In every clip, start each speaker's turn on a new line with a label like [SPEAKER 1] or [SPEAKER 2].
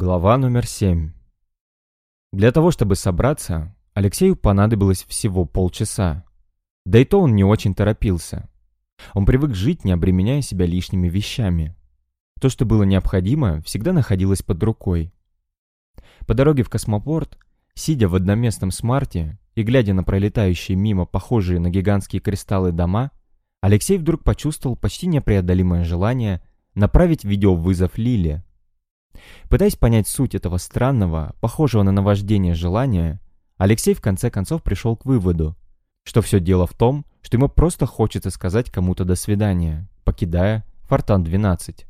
[SPEAKER 1] Глава номер семь. Для того, чтобы собраться, Алексею понадобилось всего полчаса. Да и то он не очень торопился. Он привык жить, не обременяя себя лишними вещами. То, что было необходимо, всегда находилось под рукой. По дороге в космопорт, сидя в одноместном смарте и глядя на пролетающие мимо похожие на гигантские кристаллы дома, Алексей вдруг почувствовал почти непреодолимое желание направить видеовызов Лиле. Пытаясь понять суть этого странного, похожего на наваждение желания, Алексей в конце концов пришел к выводу, что все дело в том, что ему просто хочется сказать кому-то «до свидания», покидая Фортан-12.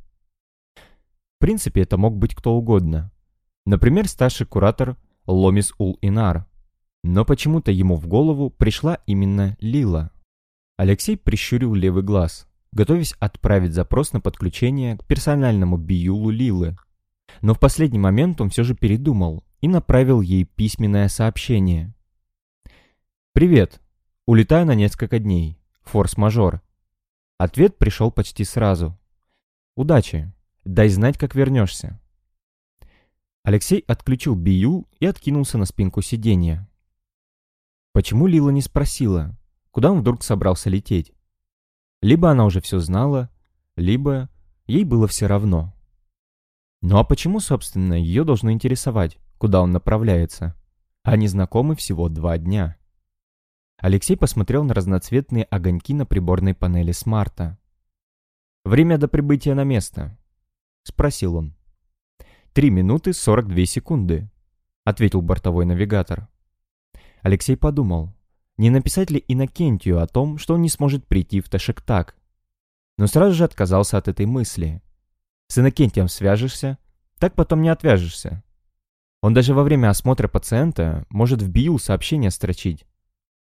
[SPEAKER 1] В принципе, это мог быть кто угодно. Например, старший куратор Ломис Ул-Инар. Но почему-то ему в голову пришла именно Лила. Алексей прищурил левый глаз, готовясь отправить запрос на подключение к персональному биюлу Лилы, но в последний момент он все же передумал и направил ей письменное сообщение. «Привет. Улетаю на несколько дней. Форс-мажор». Ответ пришел почти сразу. «Удачи. Дай знать, как вернешься». Алексей отключил Бию и откинулся на спинку сиденья. Почему Лила не спросила, куда он вдруг собрался лететь? Либо она уже все знала, либо ей было все равно. Ну а почему, собственно, ее должно интересовать, куда он направляется? Они знакомы всего два дня. Алексей посмотрел на разноцветные огоньки на приборной панели смарта. «Время до прибытия на место?» — спросил он. «Три минуты сорок две секунды», — ответил бортовой навигатор. Алексей подумал, не написать ли Иннокентию о том, что он не сможет прийти в Ташектак. Но сразу же отказался от этой мысли. С Иннокентием свяжешься, так потом не отвяжешься. Он даже во время осмотра пациента может в БИУ сообщение строчить.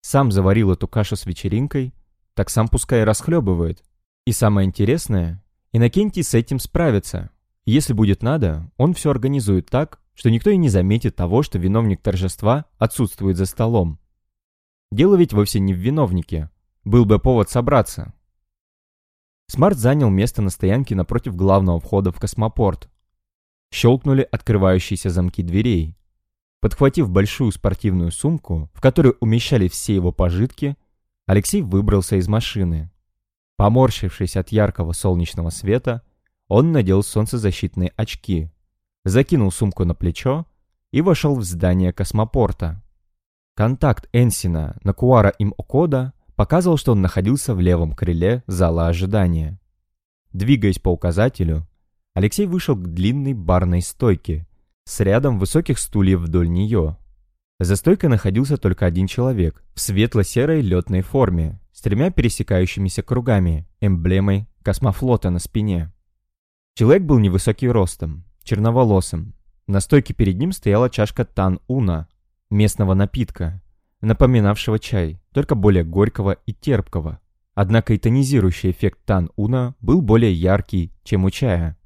[SPEAKER 1] Сам заварил эту кашу с вечеринкой, так сам пускай расхлебывает. И самое интересное, Иннокентий с этим справится. Если будет надо, он все организует так, что никто и не заметит того, что виновник торжества отсутствует за столом. Дело ведь вовсе не в виновнике. Был бы повод собраться. Смарт занял место на стоянке напротив главного входа в космопорт. Щелкнули открывающиеся замки дверей. Подхватив большую спортивную сумку, в которой умещали все его пожитки, Алексей выбрался из машины. Поморщившись от яркого солнечного света, он надел солнцезащитные очки, закинул сумку на плечо и вошел в здание космопорта. Контакт Энсина на Куара им Окода показывал, что он находился в левом крыле зала ожидания. Двигаясь по указателю, Алексей вышел к длинной барной стойке с рядом высоких стульев вдоль нее. За стойкой находился только один человек в светло-серой летной форме с тремя пересекающимися кругами, эмблемой космофлота на спине. Человек был невысокий ростом, черноволосым. На стойке перед ним стояла чашка тан-уна, местного напитка, напоминавшего чай, только более горького и терпкого. Однако и тонизирующий эффект Тан-Уна был более яркий, чем у чая.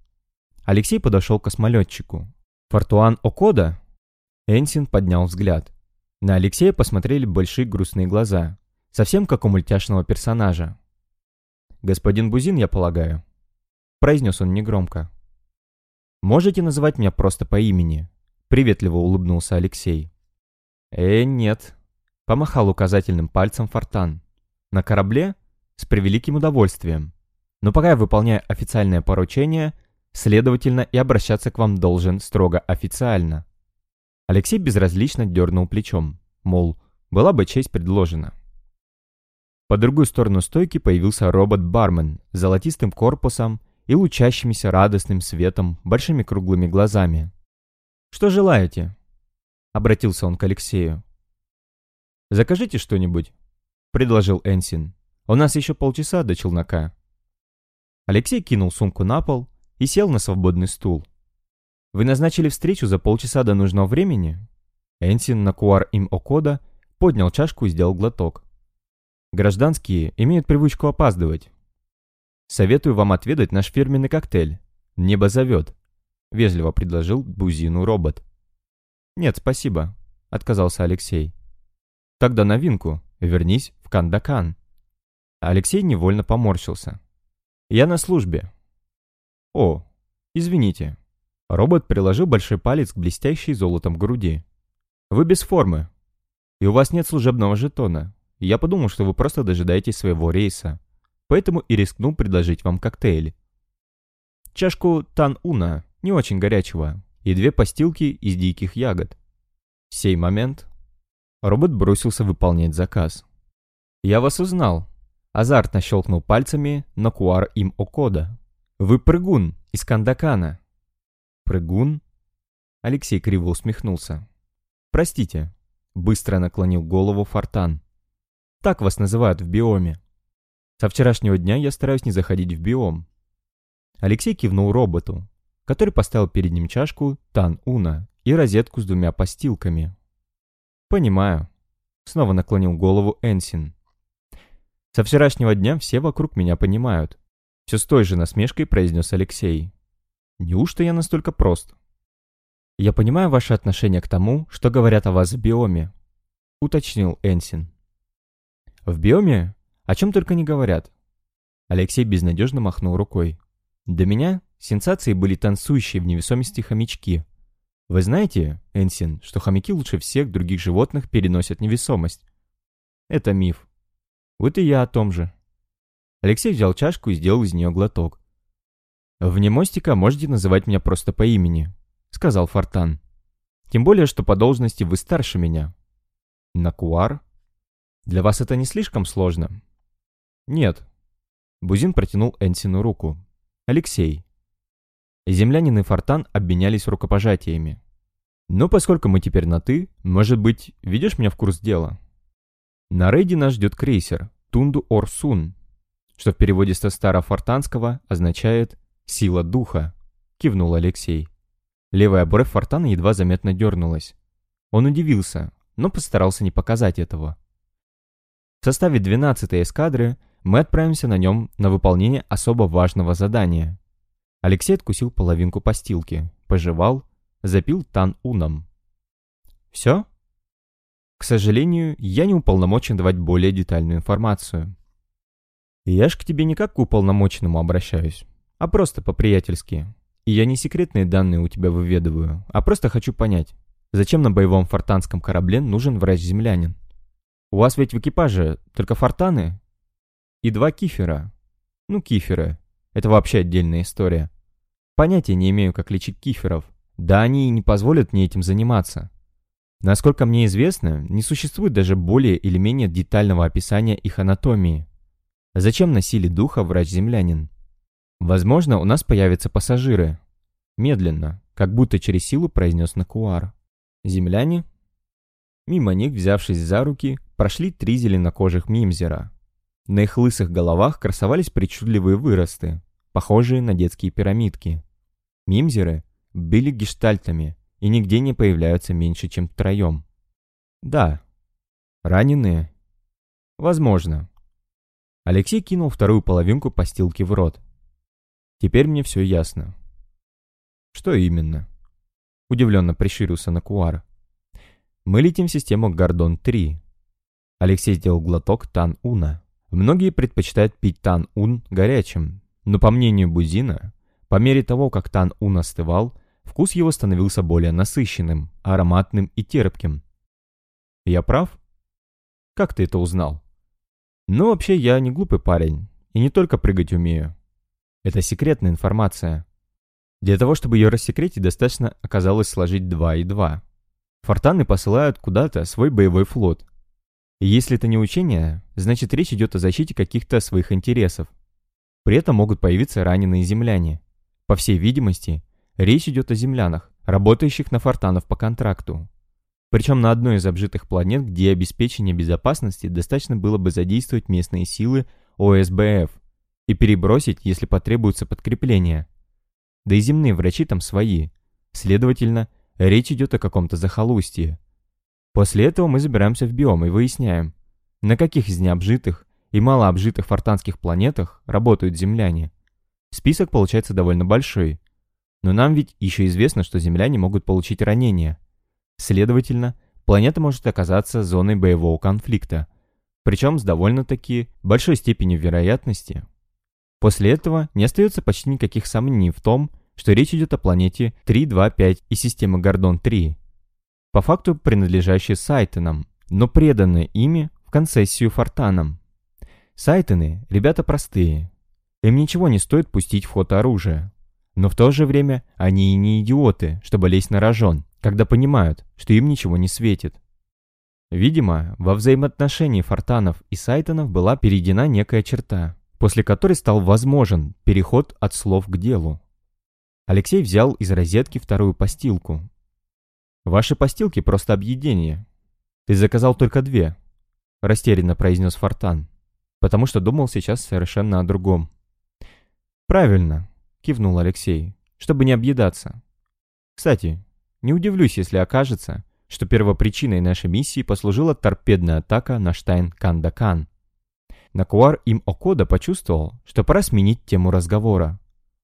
[SPEAKER 1] Алексей подошел к космолетчику. «Фортуан Окода?» Энсин поднял взгляд. На Алексея посмотрели большие грустные глаза, совсем как у мультяшного персонажа. «Господин Бузин, я полагаю?» Произнес он негромко. «Можете называть меня просто по имени?» Приветливо улыбнулся Алексей. «Э, нет», Помахал указательным пальцем Фортан. На корабле? С превеликим удовольствием. Но пока я выполняю официальное поручение, следовательно, и обращаться к вам должен строго официально. Алексей безразлично дернул плечом, мол, была бы честь предложена. По другую сторону стойки появился робот-бармен с золотистым корпусом и лучащимися радостным светом большими круглыми глазами. «Что желаете?» — обратился он к Алексею. «Закажите что-нибудь», — предложил Энсин. «У нас еще полчаса до челнока». Алексей кинул сумку на пол и сел на свободный стул. «Вы назначили встречу за полчаса до нужного времени?» Энсин на куар им Окода поднял чашку и сделал глоток. «Гражданские имеют привычку опаздывать. Советую вам отведать наш фирменный коктейль. Небо зовет», — вежливо предложил Бузину робот. «Нет, спасибо», — отказался Алексей. Тогда новинку. Вернись в Кандакан. Алексей невольно поморщился. Я на службе. О, извините. Робот приложил большой палец к блестящей золотом груди. «Вы без формы. И у вас нет служебного жетона. Я подумал, что вы просто дожидаетесь своего рейса. Поэтому и рискнул предложить вам коктейль. Чашку Тан-Уна, не очень горячего, и две постилки из диких ягод. В сей момент робот бросился выполнять заказ. «Я вас узнал», — азартно щелкнул пальцами на куар им Окода. «Вы прыгун из Кандакана». «Прыгун?» Алексей криво усмехнулся. «Простите», — быстро наклонил голову Фортан. «Так вас называют в биоме. Со вчерашнего дня я стараюсь не заходить в биом». Алексей кивнул роботу, который поставил перед ним чашку Тан-Уна и розетку с двумя постилками. «Понимаю», — снова наклонил голову Энсин. «Со вчерашнего дня все вокруг меня понимают», — все с той же насмешкой произнес Алексей. «Неужто я настолько прост?» «Я понимаю ваше отношение к тому, что говорят о вас в биоме», — уточнил Энсин. «В биоме? О чем только не говорят». Алексей безнадежно махнул рукой. «До меня Сенсацией были танцующие в невесомости хомячки. Вы знаете, Энсин, что хомяки лучше всех других животных переносят невесомость? Это миф. Вот и я о том же. Алексей взял чашку и сделал из нее глоток. «Вне мостика можете называть меня просто по имени», — сказал Фортан. «Тем более, что по должности вы старше меня». «Накуар?» «Для вас это не слишком сложно?» «Нет». Бузин протянул Энсину руку. «Алексей, Землянин и Фортан обменялись рукопожатиями. «Ну, поскольку мы теперь на «ты», может быть, ведешь меня в курс дела?» На рейде нас ждет крейсер Тунду Орсун, что в переводе со старофортанского означает «сила духа», кивнул Алексей. Левая бровь Фортана едва заметно дернулась. Он удивился, но постарался не показать этого. В составе 12-й эскадры мы отправимся на нем на выполнение особо важного задания. Алексей откусил половинку постилки, пожевал, запил тан-уном. «Все?» «К сожалению, я не уполномочен давать более детальную информацию». «Я ж к тебе не как к уполномоченному обращаюсь, а просто по-приятельски. И я не секретные данные у тебя выведываю, а просто хочу понять, зачем на боевом фортанском корабле нужен врач-землянин? У вас ведь в экипаже только фортаны и два кифера. Ну, киферы. Это вообще отдельная история. Понятия не имею, как лечить киферов. Да они и не позволят мне этим заниматься. Насколько мне известно, не существует даже более или менее детального описания их анатомии. Зачем носили духа врач-землянин? Возможно, у нас появятся пассажиры. Медленно, как будто через силу произнес Накуар. Земляне? Мимо них, взявшись за руки, прошли три зеленокожих мимзера. На их лысых головах красовались причудливые выросты, похожие на детские пирамидки. Мимзеры были гештальтами и нигде не появляются меньше, чем втроем. Да. Раненые? Возможно. Алексей кинул вторую половинку постилки в рот. Теперь мне все ясно. Что именно? Удивленно прищурился Накуар. Мы летим в систему Гордон-3. Алексей сделал глоток Тан-Уна. Многие предпочитают пить Тан-Ун горячим, но по мнению Бузина, по мере того, как Тан-Ун остывал, вкус его становился более насыщенным, ароматным и терпким. Я прав? Как ты это узнал? Ну, вообще, я не глупый парень, и не только прыгать умею. Это секретная информация. Для того, чтобы ее рассекретить, достаточно оказалось сложить 2 и 2. Фортаны посылают куда-то свой боевой флот, если это не учение, значит речь идет о защите каких-то своих интересов. При этом могут появиться раненые земляне. По всей видимости, речь идет о землянах, работающих на фортанов по контракту. Причем на одной из обжитых планет, где обеспечение безопасности достаточно было бы задействовать местные силы ОСБФ и перебросить, если потребуется подкрепление. Да и земные врачи там свои. Следовательно, речь идет о каком-то захолустье, После этого мы забираемся в биом и выясняем, на каких из необжитых и малообжитых фортанских планетах работают земляне. Список получается довольно большой. Но нам ведь еще известно, что земляне могут получить ранения. Следовательно, планета может оказаться зоной боевого конфликта, причем с довольно-таки большой степенью вероятности. После этого не остается почти никаких сомнений в том, что речь идет о планете 325 из системы Гордон-3, по факту принадлежащей Сайтонам, но преданная ими в концессию Фортанам. Сайтоны – ребята простые. Им ничего не стоит пустить в ход оружие. Но в то же время они и не идиоты, чтобы лезть на рожон, когда понимают, что им ничего не светит. Видимо, во взаимоотношении Фортанов и Сайтонов была перейдена некая черта, после которой стал возможен переход от слов к делу. Алексей взял из розетки вторую постилку. «Ваши постилки просто объедение. Ты заказал только две», — растерянно произнес Фортан, потому что думал сейчас совершенно о другом. «Правильно», — кивнул Алексей, — «чтобы не объедаться. Кстати, не удивлюсь, если окажется, что первопричиной нашей миссии послужила торпедная атака на Штайн Кандакан. Накуар им Окода почувствовал, что пора сменить тему разговора.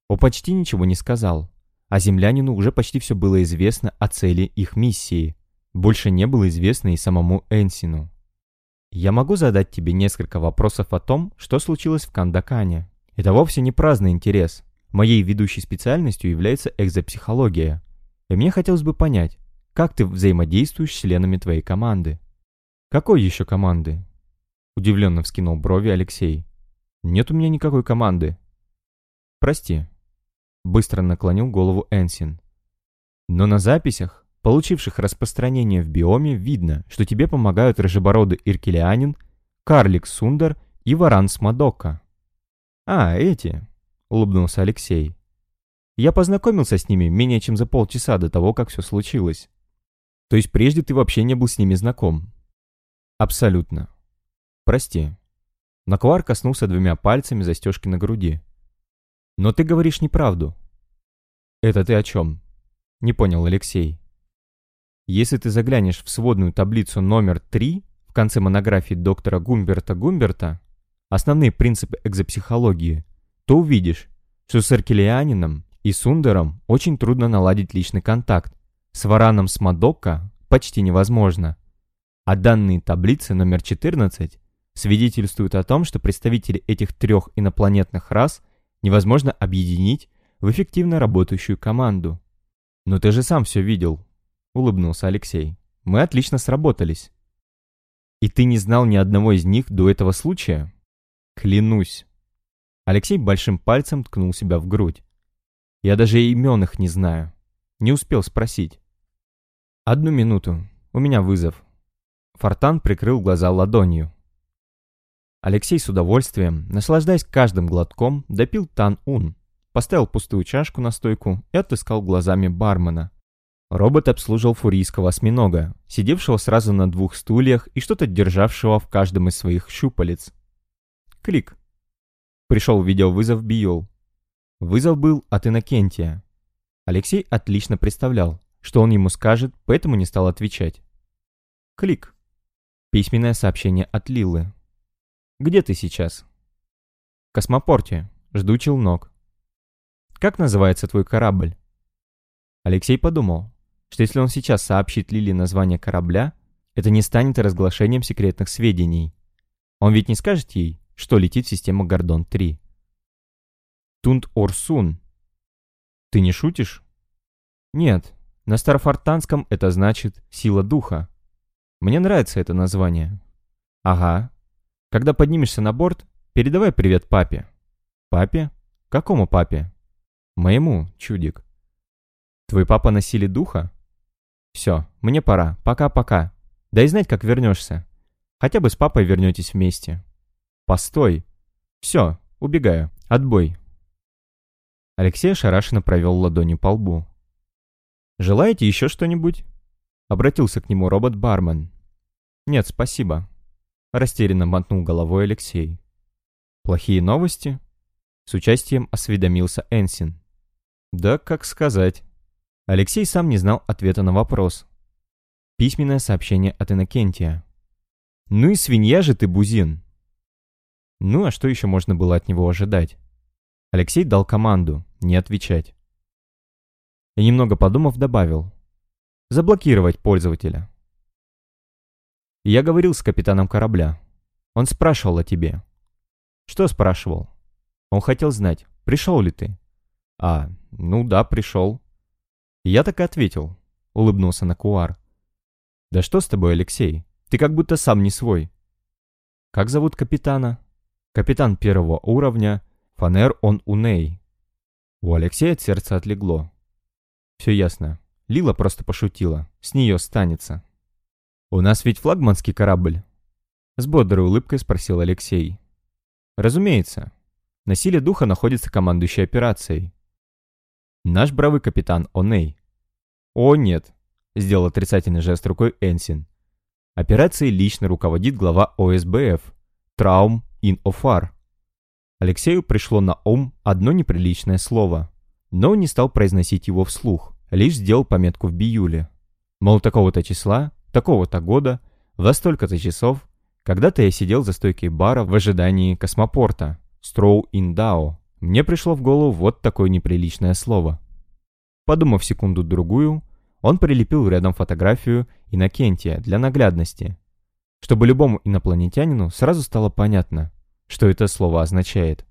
[SPEAKER 1] Он почти ничего не сказал, а землянину уже почти все было известно о цели их миссии. Больше не было известно и самому Энсину. «Я могу задать тебе несколько вопросов о том, что случилось в Кандакане. Это вовсе не праздный интерес. Моей ведущей специальностью является экзопсихология. И мне хотелось бы понять, как ты взаимодействуешь с членами твоей команды? Какой еще команды? Удивленно вскинул брови Алексей. Нет у меня никакой команды. Прости. Быстро наклонил голову Энсин. Но на записях, получивших распространение в биоме, видно, что тебе помогают рыжебородый Иркелианин, карлик Сундар и варан Смадока. А, эти, улыбнулся Алексей. Я познакомился с ними менее чем за полчаса до того, как все случилось. То есть прежде ты вообще не был с ними знаком? Абсолютно. Прости. Наквар коснулся двумя пальцами застежки на груди. Но ты говоришь неправду. Это ты о чем? Не понял Алексей. Если ты заглянешь в сводную таблицу номер 3 в конце монографии доктора Гумберта Гумберта «Основные принципы экзопсихологии», то увидишь, что с Аркелианином и Сундером очень трудно наладить личный контакт, с вараном с Мадокко почти невозможно. А данные таблицы номер 14 свидетельствуют о том, что представителей этих трех инопланетных рас невозможно объединить в эффективно работающую команду. «Но ты же сам все видел», — улыбнулся Алексей. «Мы отлично сработались». «И ты не знал ни одного из них до этого случая?» «Клянусь». Алексей большим пальцем ткнул себя в грудь. «Я даже имен их не знаю. Не успел спросить. «Одну минуту. У меня вызов». Фортан прикрыл глаза ладонью. Алексей с удовольствием, наслаждаясь каждым глотком, допил Тан-Ун, поставил пустую чашку на стойку и отыскал глазами бармена. Робот обслуживал фурийского осьминога, сидевшего сразу на двух стульях и что-то державшего в каждом из своих щупалец. Клик. Пришел видеовызов Биол. Вызов был от Иннокентия. Алексей отлично представлял, что он ему скажет, поэтому не стал отвечать. Клик. Письменное сообщение от Лилы. «Где ты сейчас?» «В космопорте. Жду челнок». «Как называется твой корабль?» Алексей подумал, что если он сейчас сообщит Лиле название корабля, это не станет разглашением секретных сведений. Он ведь не скажет ей, что летит в систему Гордон-3. Тунт-Орсун. Ты не шутишь? Нет, на старофортанском это значит «сила духа». Мне нравится это название. Ага. Когда поднимешься на борт, передавай привет папе. Папе? Какому папе? Моему, чудик. Твой папа на духа? Все, мне пора. Пока-пока. Дай знать, как вернешься. Хотя бы с папой вернетесь вместе. Постой. Все, убегаю. Отбой. Алексей ошарашенно провел ладонью по лбу. «Желаете еще что-нибудь?» Обратился к нему робот-бармен. «Нет, спасибо», — растерянно мотнул головой Алексей. «Плохие новости?» С участием осведомился Энсин. «Да, как сказать». Алексей сам не знал ответа на вопрос. Письменное сообщение от Иннокентия. «Ну и свинья же ты, Бузин!» Ну а что еще можно было от него ожидать? Алексей дал команду не отвечать и, немного подумав, добавил «Заблокировать пользователя». Я говорил с капитаном корабля. Он спрашивал о тебе. Что спрашивал? Он хотел знать, пришел ли ты. А, ну да, пришел. Я так и ответил, улыбнулся Накуар. Да что с тобой, Алексей? Ты как будто сам не свой. Как зовут капитана? Капитан первого уровня, Фанер он Уней. У Алексея от сердца отлегло. Все ясно. Лила просто пошутила. С нее станется. «У нас ведь флагманский корабль?» С бодрой улыбкой спросил Алексей. «Разумеется. На силе духа находится командующий операцией. Наш бравый капитан Оней». «О, нет», — сделал отрицательный жест рукой Энсин. Операцией лично руководит глава ОСБФ Траум Ин Офар. Алексею пришло на ум одно неприличное слово, но он не стал произносить его вслух, лишь сделал пометку в биюле. Мол, такого-то числа, такого-то года, во столько-то часов, когда-то я сидел за стойкой бара в ожидании космопорта, Строу Индао. Мне пришло в голову вот такое неприличное слово. Подумав секунду-другую, он прилепил рядом фотографию Иннокентия для наглядности, чтобы любому инопланетянину сразу стало понятно, что это слово означает.